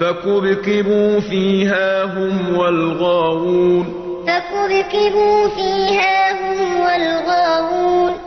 فكبكبوا فيها هم والغاوون. فكبكبوا فيها